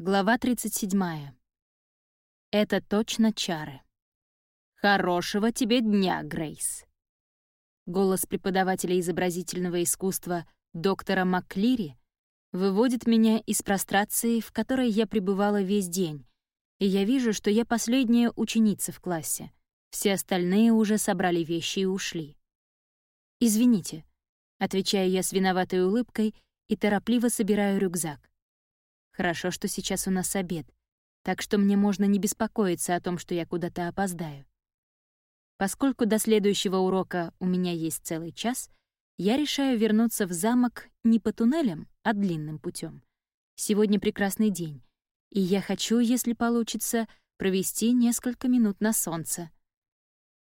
Глава 37. Это точно чары. «Хорошего тебе дня, Грейс!» Голос преподавателя изобразительного искусства доктора Макклири выводит меня из прострации, в которой я пребывала весь день, и я вижу, что я последняя ученица в классе. Все остальные уже собрали вещи и ушли. «Извините», — отвечаю я с виноватой улыбкой и торопливо собираю рюкзак. Хорошо, что сейчас у нас обед, так что мне можно не беспокоиться о том, что я куда-то опоздаю. Поскольку до следующего урока у меня есть целый час, я решаю вернуться в замок не по туннелям, а длинным путем. Сегодня прекрасный день, и я хочу, если получится, провести несколько минут на солнце.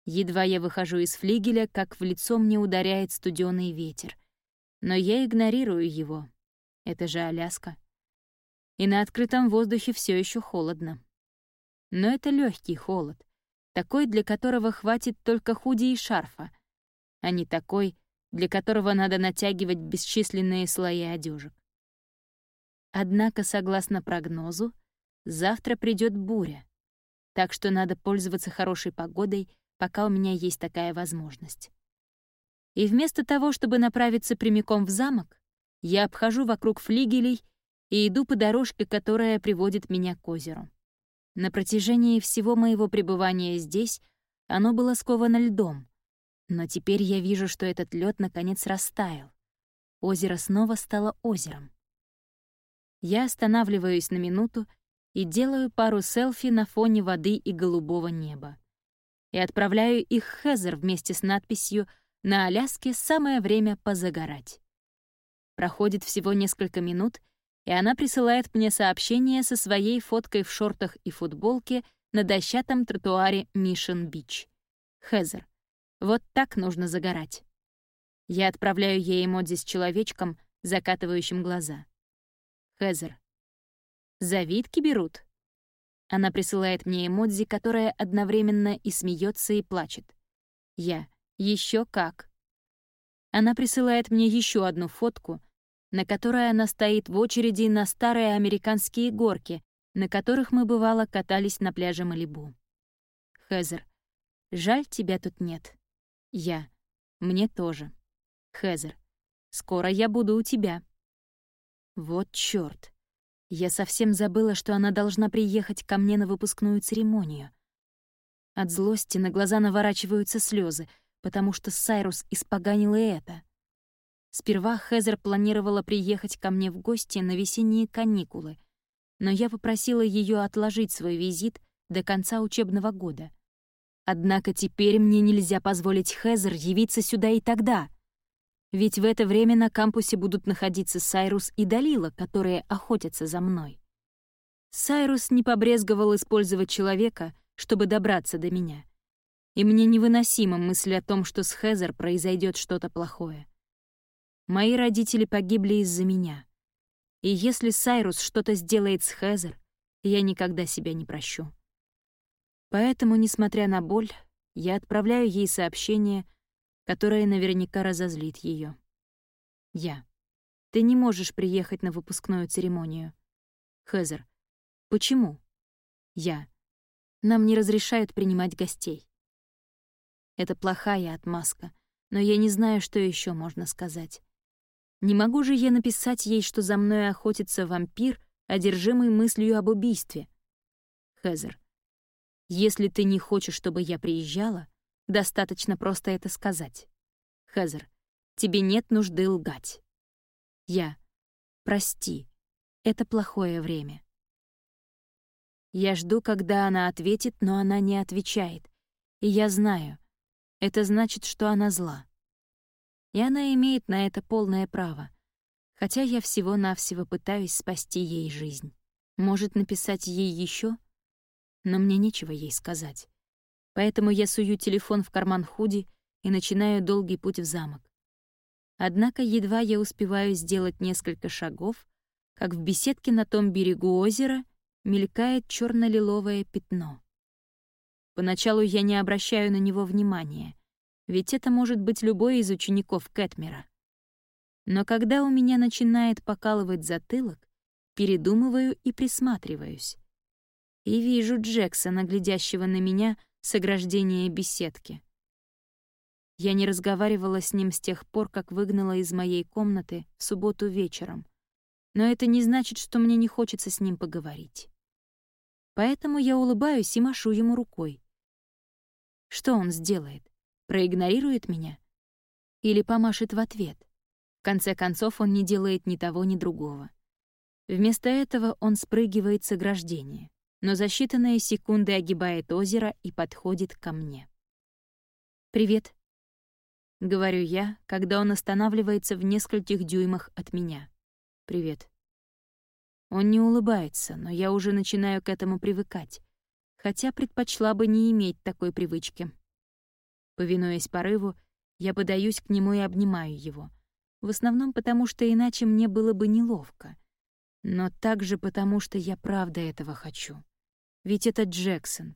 Едва я выхожу из флигеля, как в лицо мне ударяет студеный ветер. Но я игнорирую его. Это же Аляска и на открытом воздухе все еще холодно. Но это легкий холод, такой, для которого хватит только худи и шарфа, а не такой, для которого надо натягивать бесчисленные слои одежек. Однако, согласно прогнозу, завтра придет буря, так что надо пользоваться хорошей погодой, пока у меня есть такая возможность. И вместо того, чтобы направиться прямиком в замок, я обхожу вокруг флигелей и иду по дорожке, которая приводит меня к озеру. На протяжении всего моего пребывания здесь оно было сковано льдом, но теперь я вижу, что этот лед наконец растаял. Озеро снова стало озером. Я останавливаюсь на минуту и делаю пару селфи на фоне воды и голубого неба. И отправляю их Хезер вместе с надписью «На Аляске самое время позагорать». Проходит всего несколько минут — и она присылает мне сообщение со своей фоткой в шортах и футболке на дощатом тротуаре Мишен-Бич. Хезер. Вот так нужно загорать. Я отправляю ей эмодзи с человечком, закатывающим глаза. Хезер. Завидки берут. Она присылает мне эмодзи, которая одновременно и смеется, и плачет. Я. Еще как. Она присылает мне еще одну фотку — на которой она стоит в очереди на старые американские горки, на которых мы, бывало, катались на пляже Малибу. Хезер. Жаль, тебя тут нет. Я. Мне тоже. Хезер. Скоро я буду у тебя. Вот чёрт. Я совсем забыла, что она должна приехать ко мне на выпускную церемонию. От злости на глаза наворачиваются слезы, потому что Сайрус испоганил и это. Сперва Хезер планировала приехать ко мне в гости на весенние каникулы, но я попросила ее отложить свой визит до конца учебного года. Однако теперь мне нельзя позволить Хезер явиться сюда и тогда. Ведь в это время на кампусе будут находиться Сайрус и Далила, которые охотятся за мной. Сайрус не побрезговал использовать человека, чтобы добраться до меня. И мне невыносима мысль о том, что с Хезер произойдет что-то плохое. Мои родители погибли из-за меня. И если Сайрус что-то сделает с Хезер, я никогда себя не прощу. Поэтому, несмотря на боль, я отправляю ей сообщение, которое наверняка разозлит ее. Я. Ты не можешь приехать на выпускную церемонию. Хезер. Почему? Я. Нам не разрешают принимать гостей. Это плохая отмазка, но я не знаю, что еще можно сказать. Не могу же я написать ей, что за мной охотится вампир, одержимый мыслью об убийстве. Хезер, если ты не хочешь, чтобы я приезжала, достаточно просто это сказать. Хезер, тебе нет нужды лгать. Я. Прости, это плохое время. Я жду, когда она ответит, но она не отвечает. И я знаю, это значит, что она зла и она имеет на это полное право. Хотя я всего-навсего пытаюсь спасти ей жизнь. Может, написать ей еще? Но мне нечего ей сказать. Поэтому я сую телефон в карман худи и начинаю долгий путь в замок. Однако едва я успеваю сделать несколько шагов, как в беседке на том берегу озера мелькает черно лиловое пятно. Поначалу я не обращаю на него внимания — ведь это может быть любой из учеников Кэтмера. Но когда у меня начинает покалывать затылок, передумываю и присматриваюсь. И вижу Джексона, глядящего на меня с ограждения беседки. Я не разговаривала с ним с тех пор, как выгнала из моей комнаты в субботу вечером. Но это не значит, что мне не хочется с ним поговорить. Поэтому я улыбаюсь и машу ему рукой. Что он сделает? Проигнорирует меня? Или помашет в ответ? В конце концов, он не делает ни того, ни другого. Вместо этого он спрыгивает с ограждения, но за считанные секунды огибает озеро и подходит ко мне. «Привет», — говорю я, когда он останавливается в нескольких дюймах от меня. «Привет». Он не улыбается, но я уже начинаю к этому привыкать, хотя предпочла бы не иметь такой привычки. Повинуясь порыву, я подаюсь к нему и обнимаю его, в основном потому, что иначе мне было бы неловко — но также потому, что я правда этого хочу. Ведь это Джексон.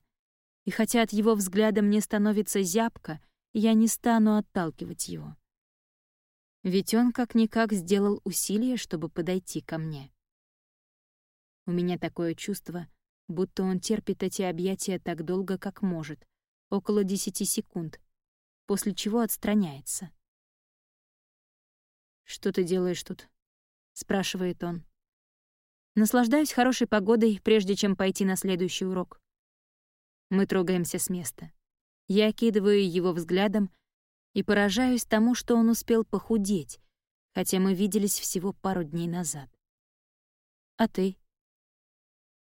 И хотя от его взгляда мне становится зябко, я не стану отталкивать его. Ведь он как-никак сделал усилие, чтобы подойти ко мне. У меня такое чувство, будто он терпит эти объятия так долго, как может, около десяти секунд, после чего отстраняется. «Что ты делаешь тут?» — спрашивает он. Наслаждаюсь хорошей погодой, прежде чем пойти на следующий урок. Мы трогаемся с места. Я окидываю его взглядом и поражаюсь тому, что он успел похудеть, хотя мы виделись всего пару дней назад. «А ты?»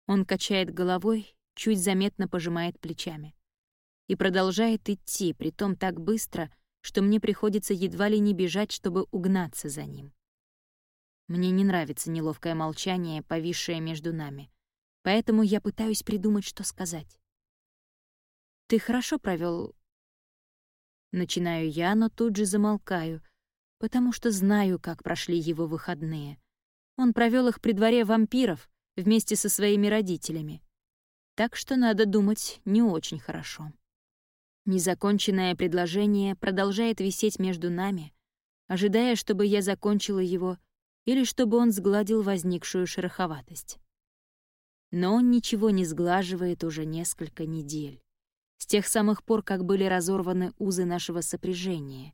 Он качает головой, чуть заметно пожимает плечами. И продолжает идти, притом так быстро, что мне приходится едва ли не бежать, чтобы угнаться за ним. Мне не нравится неловкое молчание, повисшее между нами. Поэтому я пытаюсь придумать, что сказать. «Ты хорошо провел. Начинаю я, но тут же замолкаю, потому что знаю, как прошли его выходные. Он провел их при дворе вампиров вместе со своими родителями. Так что, надо думать, не очень хорошо. Незаконченное предложение продолжает висеть между нами, ожидая, чтобы я закончила его или чтобы он сгладил возникшую шероховатость. Но он ничего не сглаживает уже несколько недель, с тех самых пор, как были разорваны узы нашего сопряжения.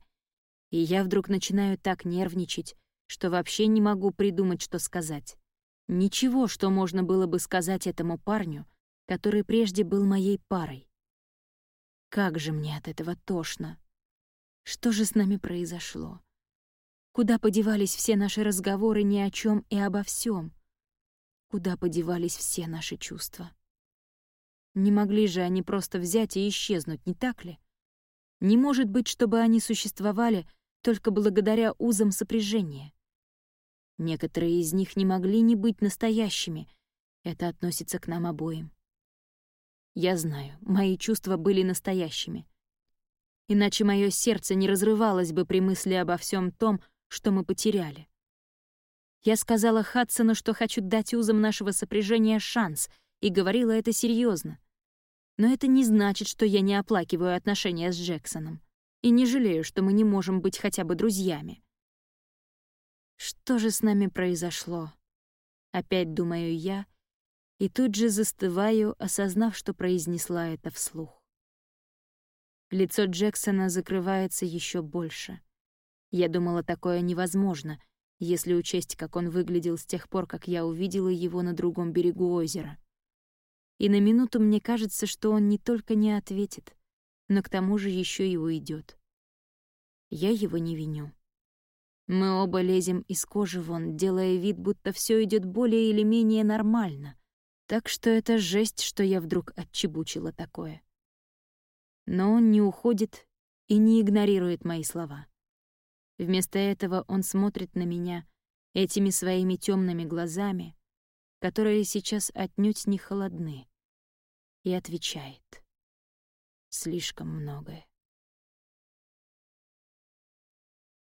И я вдруг начинаю так нервничать, что вообще не могу придумать, что сказать. Ничего, что можно было бы сказать этому парню, который прежде был моей парой. Как же мне от этого тошно. Что же с нами произошло? Куда подевались все наши разговоры ни о чем и обо всем? Куда подевались все наши чувства? Не могли же они просто взять и исчезнуть, не так ли? Не может быть, чтобы они существовали только благодаря узам сопряжения. Некоторые из них не могли не быть настоящими. Это относится к нам обоим. Я знаю, мои чувства были настоящими. Иначе мое сердце не разрывалось бы при мысли обо всем том, что мы потеряли. Я сказала Хадсону, что хочу дать узам нашего сопряжения шанс, и говорила это серьезно. Но это не значит, что я не оплакиваю отношения с Джексоном и не жалею, что мы не можем быть хотя бы друзьями. Что же с нами произошло? Опять думаю я, и тут же застываю, осознав, что произнесла это вслух. Лицо Джексона закрывается еще больше — я думала, такое невозможно, если учесть, как он выглядел с тех пор, как я увидела его на другом берегу озера. И на минуту мне кажется, что он не только не ответит, но к тому же еще и уйдет. Я его не виню. Мы оба лезем из кожи вон, делая вид, будто все идет более или менее нормально. Так что это жесть, что я вдруг отчебучила такое. Но он не уходит и не игнорирует мои слова. Вместо этого он смотрит на меня этими своими темными глазами, которые сейчас отнюдь не холодны, и отвечает. Слишком многое.